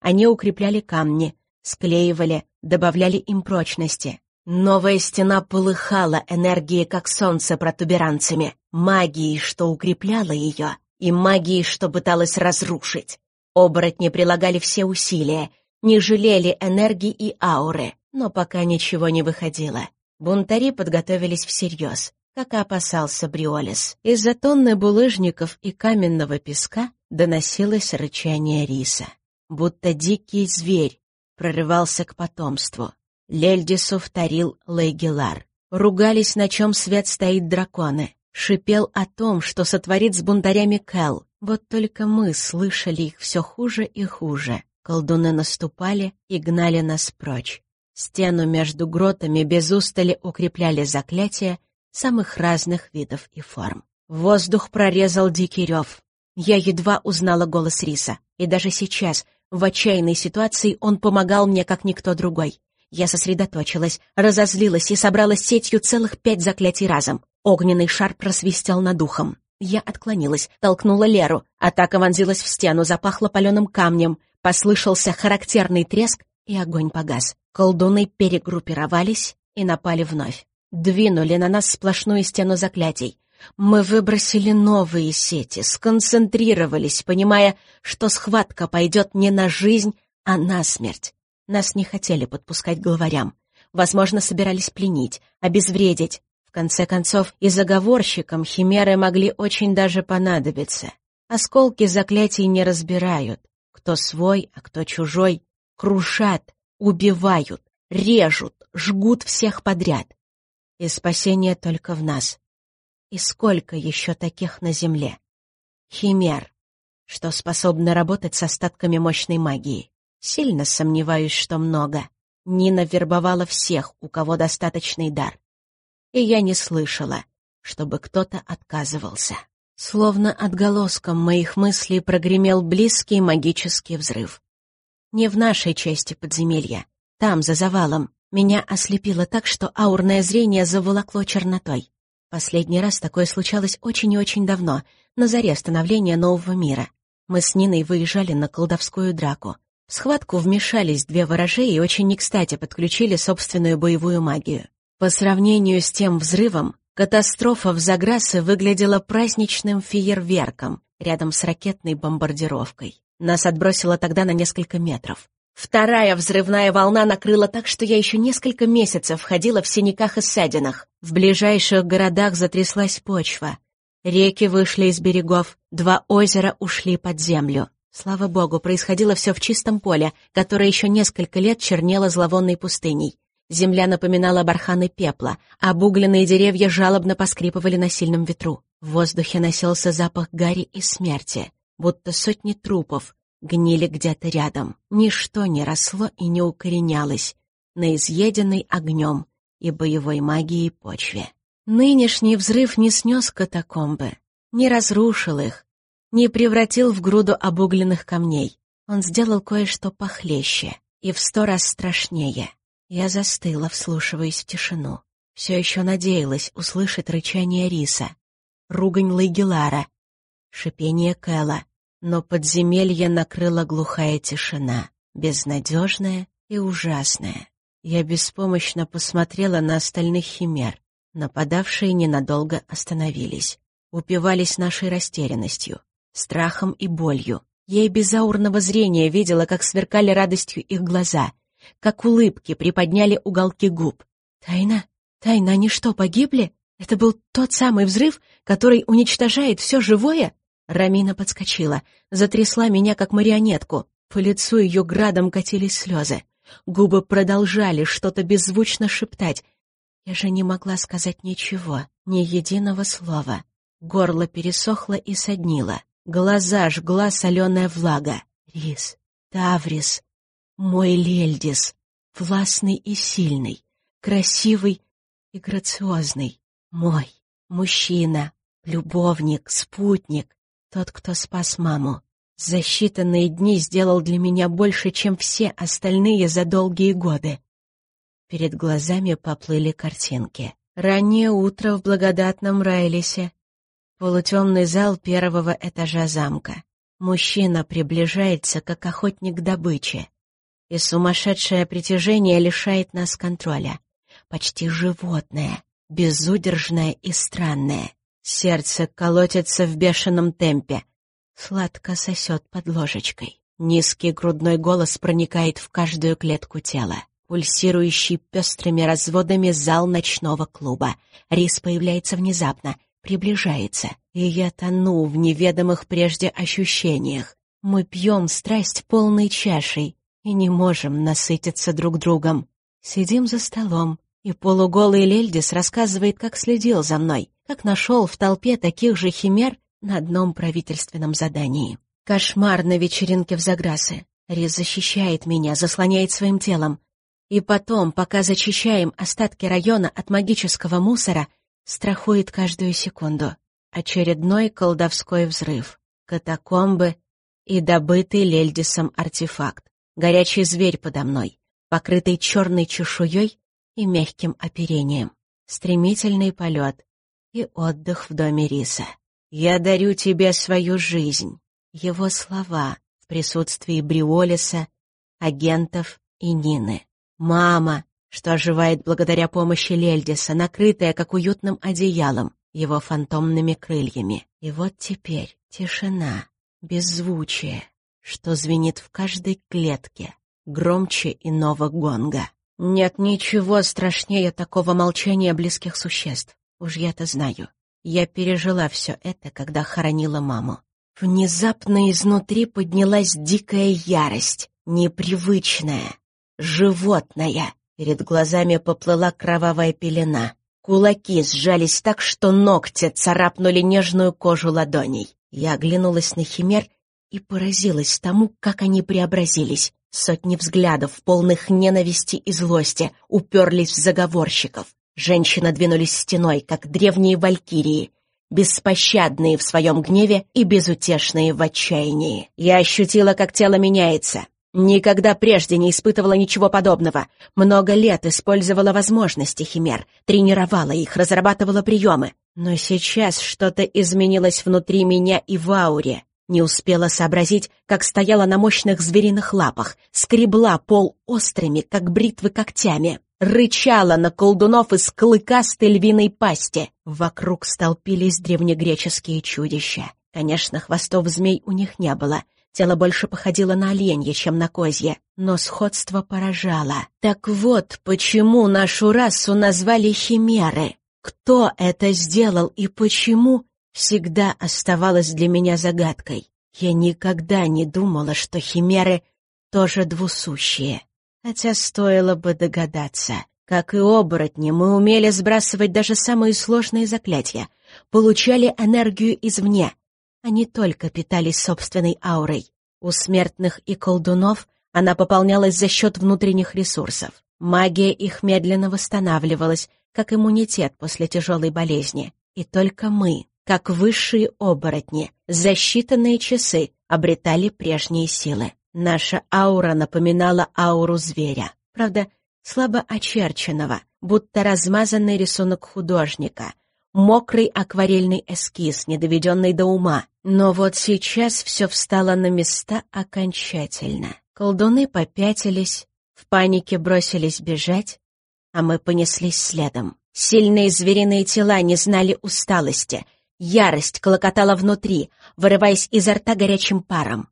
Они укрепляли камни, склеивали, добавляли им прочности. Новая стена полыхала энергией, как солнце, протуберанцами, магией, что укрепляла ее, и магией, что пыталась разрушить. Оборотни прилагали все усилия, не жалели энергии и ауры, но пока ничего не выходило. Бунтари подготовились всерьез, как и опасался Бриолис. Из-за тонны булыжников и каменного песка доносилось рычание риса. Будто дикий зверь прорывался к потомству. Лельдису вторил Лейгелар. Ругались, на чем свет стоит драконы. Шипел о том, что сотворит с бунтарями Кэл. Вот только мы слышали их все хуже и хуже. Колдуны наступали и гнали нас прочь. Стену между гротами без устали укрепляли заклятия самых разных видов и форм. Воздух прорезал дикий рев. Я едва узнала голос Риса, и даже сейчас, в отчаянной ситуации, он помогал мне, как никто другой. Я сосредоточилась, разозлилась и собрала сетью целых пять заклятий разом. Огненный шар просвистел над ухом. Я отклонилась, толкнула Леру. Атака вонзилась в стену, запахла паленым камнем. Послышался характерный треск, и огонь погас. Колдуны перегруппировались и напали вновь. Двинули на нас сплошную стену заклятий. Мы выбросили новые сети, сконцентрировались, понимая, что схватка пойдет не на жизнь, а на смерть. Нас не хотели подпускать главарям. Возможно, собирались пленить, обезвредить. В конце концов, и заговорщикам химеры могли очень даже понадобиться. Осколки заклятий не разбирают. Кто свой, а кто чужой. Крушат, убивают, режут, жгут всех подряд. И спасение только в нас. И сколько еще таких на Земле? Химер, что способны работать с остатками мощной магии. Сильно сомневаюсь, что много. Нина вербовала всех, у кого достаточный дар. И я не слышала, чтобы кто-то отказывался. Словно отголоском моих мыслей прогремел близкий магический взрыв. Не в нашей части подземелья. Там, за завалом, меня ослепило так, что аурное зрение заволокло чернотой. Последний раз такое случалось очень и очень давно, на заре становления нового мира. Мы с Ниной выезжали на колдовскую драку. В схватку вмешались две ворожеи и очень не кстати подключили собственную боевую магию. По сравнению с тем взрывом, катастрофа в Заграсе выглядела праздничным фейерверком рядом с ракетной бомбардировкой. Нас отбросило тогда на несколько метров. Вторая взрывная волна накрыла так, что я еще несколько месяцев ходила в синяках и ссадинах. В ближайших городах затряслась почва. Реки вышли из берегов, два озера ушли под землю. Слава богу, происходило все в чистом поле, которое еще несколько лет чернело зловонной пустыней. Земля напоминала барханы пепла, а обугленные деревья жалобно поскрипывали на сильном ветру. В воздухе носился запах гари и смерти, будто сотни трупов гнили где-то рядом. Ничто не росло и не укоренялось на изъеденной огнем и боевой магией почве. Нынешний взрыв не снес катакомбы, не разрушил их, не превратил в груду обугленных камней. Он сделал кое-что похлеще и в сто раз страшнее. Я застыла, вслушиваясь в тишину. Все еще надеялась услышать рычание риса, ругань Лайгелара, шипение Кэла, но подземелье накрыла глухая тишина, безнадежная и ужасная. Я беспомощно посмотрела на остальных химер. Нападавшие ненадолго остановились, упивались нашей растерянностью страхом и болью. Я и без аурного зрения видела, как сверкали радостью их глаза, как улыбки приподняли уголки губ. «Тайна? Тайна, они что, погибли? Это был тот самый взрыв, который уничтожает все живое?» Рамина подскочила, затрясла меня, как марионетку. По лицу ее градом катились слезы. Губы продолжали что-то беззвучно шептать. Я же не могла сказать ничего, ни единого слова. Горло пересохло и соднило. Глаза жгла соленая влага. Рис, Таврис, мой Лельдис, властный и сильный, красивый и грациозный, мой, мужчина, любовник, спутник, тот, кто спас маму. За считанные дни сделал для меня больше, чем все остальные за долгие годы. Перед глазами поплыли картинки. Раннее утро в благодатном Райлисе, Полутемный зал первого этажа замка. Мужчина приближается, как охотник к добыче. И сумасшедшее притяжение лишает нас контроля. Почти животное, безудержное и странное. Сердце колотится в бешеном темпе. Сладко сосет под ложечкой. Низкий грудной голос проникает в каждую клетку тела. Пульсирующий пестрыми разводами зал ночного клуба. Рис появляется внезапно, приближается, и я тону в неведомых прежде ощущениях. Мы пьем страсть полной чашей и не можем насытиться друг другом. Сидим за столом, и полуголый Лельдис рассказывает, как следил за мной, как нашел в толпе таких же химер на одном правительственном задании. Кошмар на вечеринке в Заграсы. Рис защищает меня, заслоняет своим телом. И потом, пока зачищаем остатки района от магического мусора, страхует каждую секунду. Очередной колдовской взрыв, катакомбы и добытый Лельдисом артефакт. Горячий зверь подо мной, покрытый черной чешуей и мягким оперением. Стремительный полет и отдых в доме риса. «Я дарю тебе свою жизнь». Его слова в присутствии Бриолиса, агентов и Нины. «Мама», что оживает благодаря помощи Лельдиса, накрытая, как уютным одеялом, его фантомными крыльями. И вот теперь тишина, беззвучие, что звенит в каждой клетке, громче иного гонга. Нет ничего страшнее такого молчания близких существ. Уж я-то знаю. Я пережила все это, когда хоронила маму. Внезапно изнутри поднялась дикая ярость, непривычная, животная. Перед глазами поплыла кровавая пелена. Кулаки сжались так, что ногти царапнули нежную кожу ладоней. Я оглянулась на химер и поразилась тому, как они преобразились. Сотни взглядов, полных ненависти и злости, уперлись в заговорщиков. Женщины двинулись стеной, как древние валькирии, беспощадные в своем гневе и безутешные в отчаянии. Я ощутила, как тело меняется. Никогда прежде не испытывала ничего подобного. Много лет использовала возможности химер, тренировала их, разрабатывала приемы. Но сейчас что-то изменилось внутри меня и в ауре. Не успела сообразить, как стояла на мощных звериных лапах, скребла пол острыми, как бритвы когтями, рычала на колдунов из клыкастой львиной пасти. Вокруг столпились древнегреческие чудища. Конечно, хвостов змей у них не было — Тело больше походило на оленье, чем на козье, но сходство поражало. Так вот, почему нашу расу назвали химеры? Кто это сделал и почему, всегда оставалось для меня загадкой. Я никогда не думала, что химеры тоже двусущие. Хотя стоило бы догадаться. Как и оборотни, мы умели сбрасывать даже самые сложные заклятия, получали энергию извне, они только питались собственной аурой. У смертных и колдунов она пополнялась за счет внутренних ресурсов. Магия их медленно восстанавливалась, как иммунитет после тяжелой болезни. И только мы, как высшие оборотни, за считанные часы обретали прежние силы. Наша аура напоминала ауру зверя. Правда, слабо очерченного, будто размазанный рисунок художника — мокрый акварельный эскиз, не доведенный до ума. Но вот сейчас все встало на места окончательно. Колдуны попятились, в панике бросились бежать, а мы понеслись следом. Сильные звериные тела не знали усталости. Ярость клокотала внутри, вырываясь изо рта горячим паром.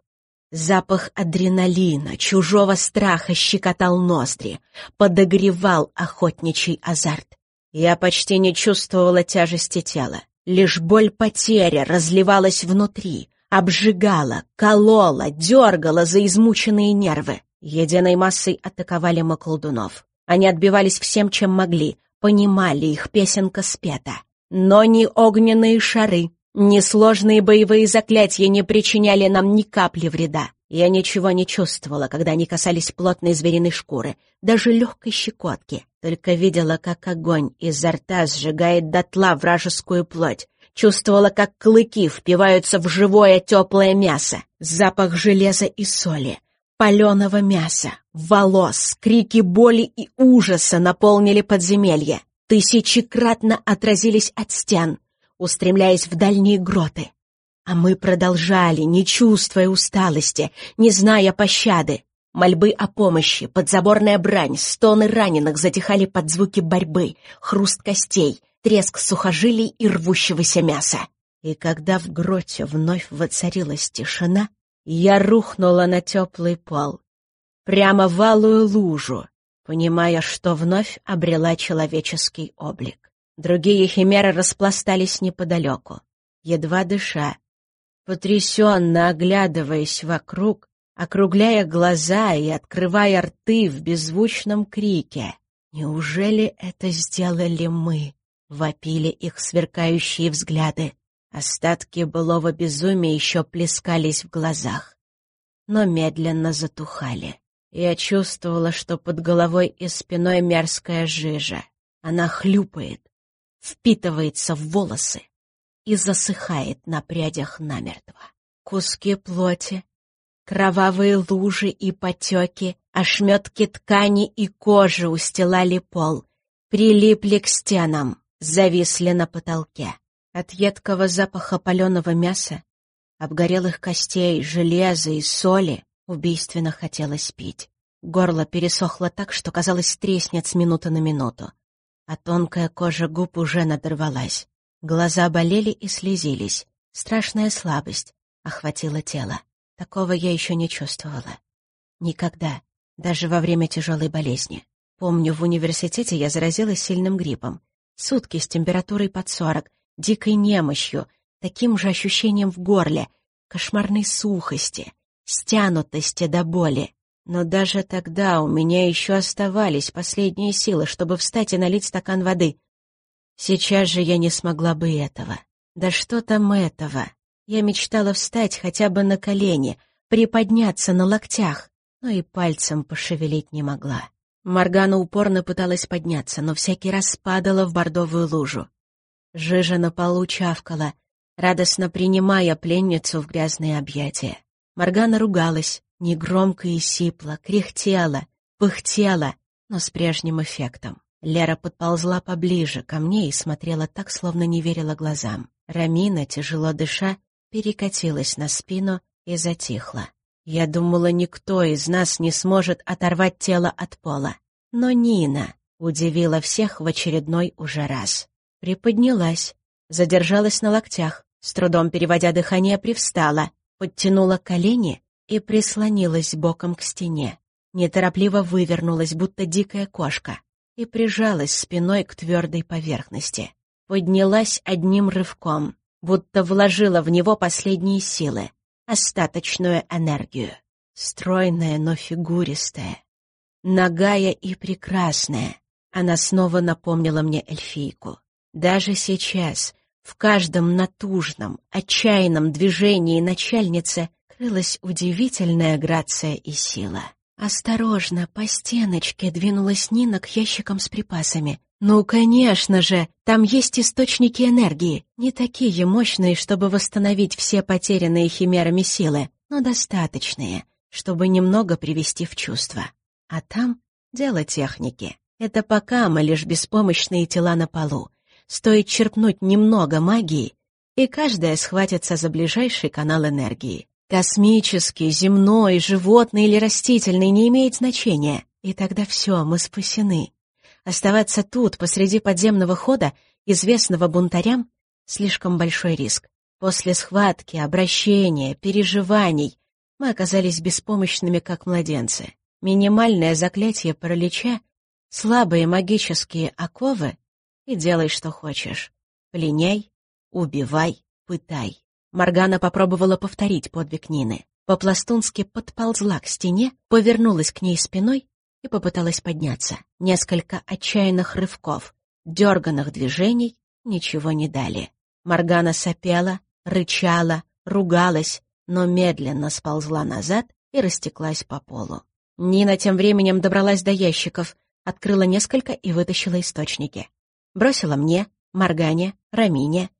Запах адреналина, чужого страха щекотал ноздри, подогревал охотничий азарт. Я почти не чувствовала тяжести тела. Лишь боль потери разливалась внутри, обжигала, колола, дергала за измученные нервы. Единой массой атаковали мы колдунов. Они отбивались всем, чем могли, понимали, их песенка спета. Но ни огненные шары, ни сложные боевые заклятия не причиняли нам ни капли вреда. Я ничего не чувствовала, когда они касались плотной звериной шкуры, даже легкой щекотки. Только видела, как огонь изо рта сжигает дотла вражескую плоть. Чувствовала, как клыки впиваются в живое теплое мясо. Запах железа и соли, паленого мяса, волос, крики боли и ужаса наполнили подземелье. Тысячекратно отразились от стен. Устремляясь в дальние гроты. А мы продолжали, не чувствуя усталости, не зная пощады. Мольбы о помощи, подзаборная брань, стоны раненых затихали под звуки борьбы, хруст костей, треск сухожилий и рвущегося мяса. И когда в гроте вновь воцарилась тишина, я рухнула на теплый пол, прямо в алую лужу, понимая, что вновь обрела человеческий облик. Другие химеры распластались неподалеку, едва дыша, потрясенно оглядываясь вокруг, округляя глаза и открывая рты в беззвучном крике. «Неужели это сделали мы?» — вопили их сверкающие взгляды. Остатки былого безумия еще плескались в глазах, но медленно затухали. Я чувствовала, что под головой и спиной мерзкая жижа. Она хлюпает, впитывается в волосы и засыхает на прядях намертво. Куски плоти, Кровавые лужи и потеки, ошметки ткани и кожи устилали пол, прилипли к стенам, зависли на потолке. От едкого запаха паленого мяса, обгорелых костей, железа и соли убийственно хотелось пить. Горло пересохло так, что, казалось, треснет с минуты на минуту. А тонкая кожа губ уже надорвалась. Глаза болели и слезились. Страшная слабость охватила тело. Такого я еще не чувствовала. Никогда, даже во время тяжелой болезни. Помню, в университете я заразилась сильным гриппом. Сутки с температурой под сорок, дикой немощью, таким же ощущением в горле, кошмарной сухости, стянутости до боли. Но даже тогда у меня еще оставались последние силы, чтобы встать и налить стакан воды. Сейчас же я не смогла бы этого. Да что там этого? Я мечтала встать хотя бы на колени, приподняться на локтях, но и пальцем пошевелить не могла. Моргана упорно пыталась подняться, но всякий раз падала в бордовую лужу. Жижа на полу чавкала, радостно принимая пленницу в грязные объятия. Моргана ругалась, негромко и сипло, кряхтела, пыхтела, но с прежним эффектом. Лера подползла поближе ко мне и смотрела так, словно не верила глазам. Рамина, тяжело дыша, перекатилась на спину и затихла. Я думала, никто из нас не сможет оторвать тело от пола. Но Нина удивила всех в очередной уже раз. Приподнялась, задержалась на локтях, с трудом переводя дыхание, привстала, подтянула колени и прислонилась боком к стене. Неторопливо вывернулась, будто дикая кошка, и прижалась спиной к твердой поверхности. Поднялась одним рывком, будто вложила в него последние силы, остаточную энергию. Стройная, но фигуристая, нагая и прекрасная, она снова напомнила мне эльфийку. Даже сейчас, в каждом натужном, отчаянном движении начальницы крылась удивительная грация и сила. Осторожно, по стеночке двинулась Нина к ящикам с припасами, ну, конечно же, там есть источники энергии, не такие мощные, чтобы восстановить все потерянные химерами силы, но достаточные, чтобы немного привести в чувство. А там дело техники. Это пока мы лишь беспомощные тела на полу. Стоит черпнуть немного магии, и каждая схватится за ближайший канал энергии. Космический, земной, животный или растительный не имеет значения. И тогда все, мы спасены. Оставаться тут, посреди подземного хода, известного бунтарям, слишком большой риск. После схватки, обращения, переживаний мы оказались беспомощными, как младенцы. Минимальное заклятие паралича, слабые магические оковы и делай, что хочешь. Пленяй, убивай, пытай. Моргана попробовала повторить подвиг Нины. По-пластунски подползла к стене, повернулась к ней спиной и попыталась подняться. Несколько отчаянных рывков, дерганных движений ничего не дали. Моргана сопела, рычала, ругалась, но медленно сползла назад и растеклась по полу. Нина тем временем добралась до ящиков, открыла несколько и вытащила источники. Бросила мне, Моргане, Рамине.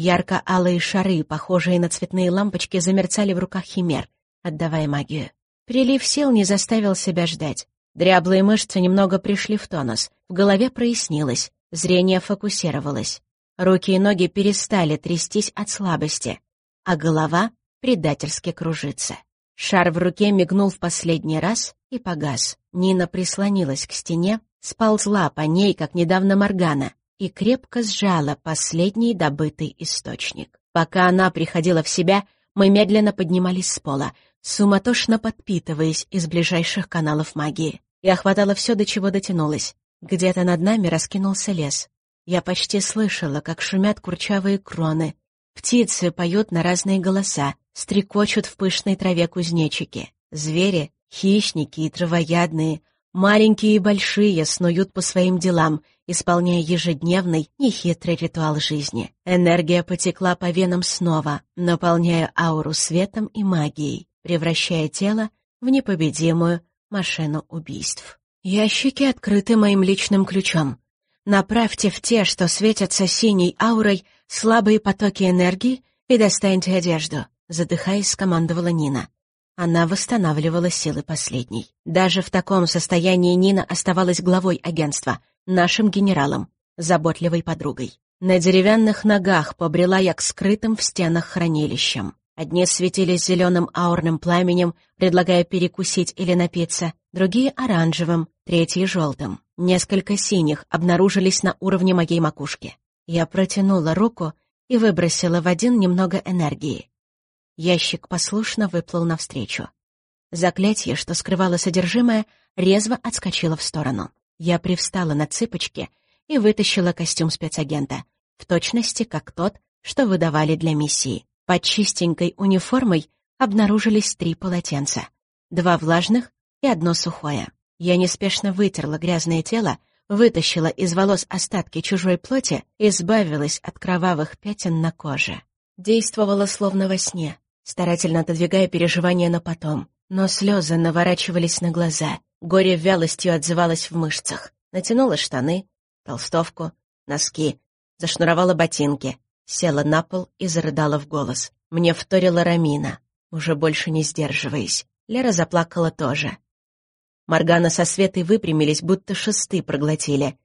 Ярко-алые шары, похожие на цветные лампочки, замерцали в руках химер, отдавая магию. Прилив сил не заставил себя ждать. Дряблые мышцы немного пришли в тонус, в голове прояснилось, зрение фокусировалось. Руки и ноги перестали трястись от слабости, а голова предательски кружится. Шар в руке мигнул в последний раз и погас. Нина прислонилась к стене, сползла по ней, как недавно Моргана, и крепко сжала последний добытый источник. Пока она приходила в себя, мы медленно поднимались с пола, суматошно подпитываясь из ближайших каналов магии. Я хватала все, до чего дотянулась. Где-то над нами раскинулся лес. Я почти слышала, как шумят курчавые кроны. Птицы поют на разные голоса, стрекочут в пышной траве кузнечики. Звери, хищники и травоядные, маленькие и большие, снуют по своим делам, исполняя ежедневный, нехитрый ритуал жизни. Энергия потекла по венам снова, наполняя ауру светом и магией, превращая тело в непобедимую машину убийств. Ящики открыты моим личным ключом. Направьте в те, что светятся синей аурой, слабые потоки энергии и достаньте одежду, задыхаясь, скомандовала Нина. Она восстанавливала силы последней. Даже в таком состоянии Нина оставалась главой агентства, нашим генералом, заботливой подругой. На деревянных ногах побрела я к скрытым в стенах хранилищам. Одни светились зеленым аурным пламенем, предлагая перекусить или напиться, другие — оранжевым, третьи — желтым. Несколько синих обнаружились на уровне моей макушки. Я протянула руку и выбросила в один немного энергии. Ящик послушно выплыл навстречу. Заклятие, что скрывало содержимое, резво отскочило в сторону. Я привстала на цыпочки и вытащила костюм спецагента, в точности как тот, что выдавали для миссии. Под чистенькой униформой обнаружились три полотенца. Два влажных и одно сухое. Я неспешно вытерла грязное тело, вытащила из волос остатки чужой плоти и избавилась от кровавых пятен на коже. Действовала словно во сне, старательно отодвигая переживания на потом. Но слезы наворачивались на глаза, горе вялостью отзывалось в мышцах. Натянула штаны, толстовку, носки, зашнуровала ботинки, Села на пол и зарыдала в голос. Мне вторила Рамина, уже больше не сдерживаясь. Лера заплакала тоже. Моргана со Светой выпрямились, будто шесты проглотили.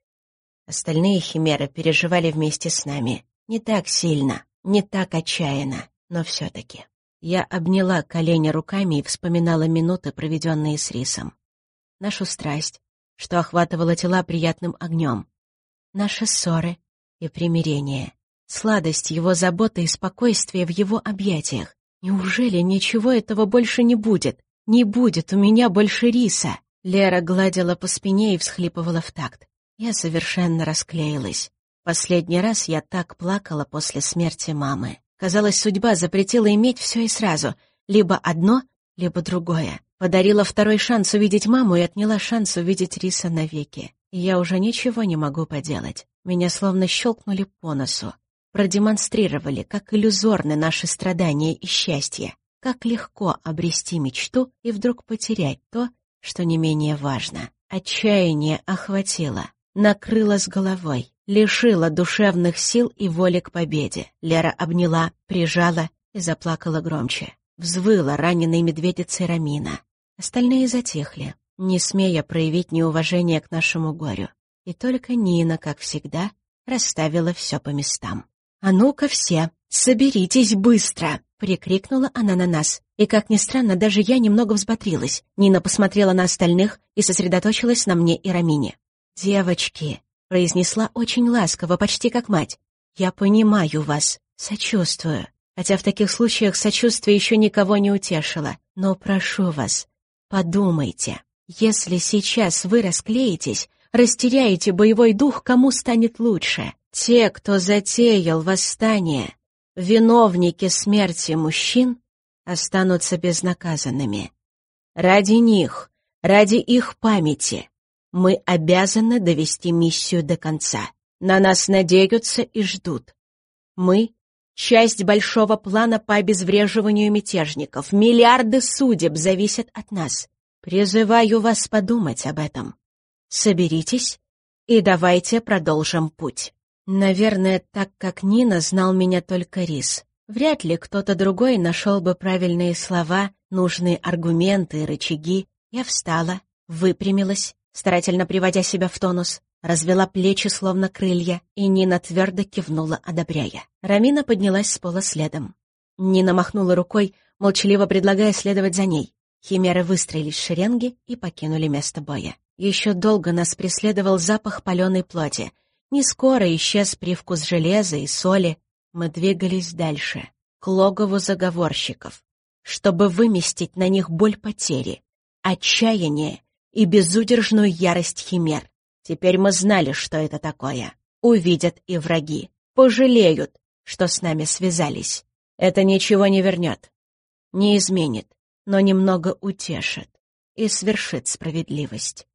Остальные химеры переживали вместе с нами. Не так сильно, не так отчаянно, но все-таки. Я обняла колени руками и вспоминала минуты, проведенные с рисом. Нашу страсть, что охватывало тела приятным огнем. Наши ссоры и примирение. Сладость его заботы и спокойствие в его объятиях. Неужели ничего этого больше не будет? Не будет у меня больше риса. Лера гладила по спине и всхлипывала в такт. Я совершенно расклеилась. Последний раз я так плакала после смерти мамы. Казалось, судьба запретила иметь все и сразу. Либо одно, либо другое. Подарила второй шанс увидеть маму и отняла шанс увидеть Риса навеки. Я уже ничего не могу поделать. Меня словно щелкнули по носу продемонстрировали, как иллюзорны наши страдания и счастье, как легко обрести мечту и вдруг потерять то, что не менее важно. Отчаяние охватило, накрыло с головой, лишило душевных сил и воли к победе. Лера обняла, прижала и заплакала громче. Взвыла раненой медведицей Рамина. Остальные затихли, не смея проявить неуважение к нашему горю. И только Нина, как всегда, расставила все по местам. «А ну-ка все, соберитесь быстро!» — прикрикнула она на нас. И, как ни странно, даже я немного взботрилась. Нина посмотрела на остальных и сосредоточилась на мне и Рамине. «Девочки!» — произнесла очень ласково, почти как мать. «Я понимаю вас, сочувствую. Хотя в таких случаях сочувствие еще никого не утешило. Но прошу вас, подумайте. Если сейчас вы расклеитесь, растеряете боевой дух, кому станет лучше? Те, кто затеял восстание, виновники смерти мужчин, останутся безнаказанными. Ради них, ради их памяти, мы обязаны довести миссию до конца. На нас надеются и ждут. Мы — часть большого плана по обезвреживанию мятежников. Миллиарды судеб зависят от нас. Призываю вас подумать об этом. Соберитесь и давайте продолжим путь. Наверное, так как Нина знал меня только Рис. Вряд ли кто-то другой нашел бы правильные слова, нужные аргументы и рычаги. Я встала, выпрямилась, старательно приводя себя в тонус, развела плечи, словно крылья, и Нина твердо кивнула, одобряя. Рамина поднялась с пола следом. Нина махнула рукой, молчаливо предлагая следовать за ней. Химеры выстроились в шеренги и покинули место боя. Еще долго нас преследовал запах паленой плоти. Не скоро исчез привкус железа и соли. Мы двигались дальше, к логову заговорщиков, чтобы выместить на них боль потери, отчаяние и безудержную ярость химер. Теперь мы знали, что это такое. Увидят и враги. Пожалеют, что с нами связались. Это ничего не вернет, не изменит, но немного утешит и свершит справедливость.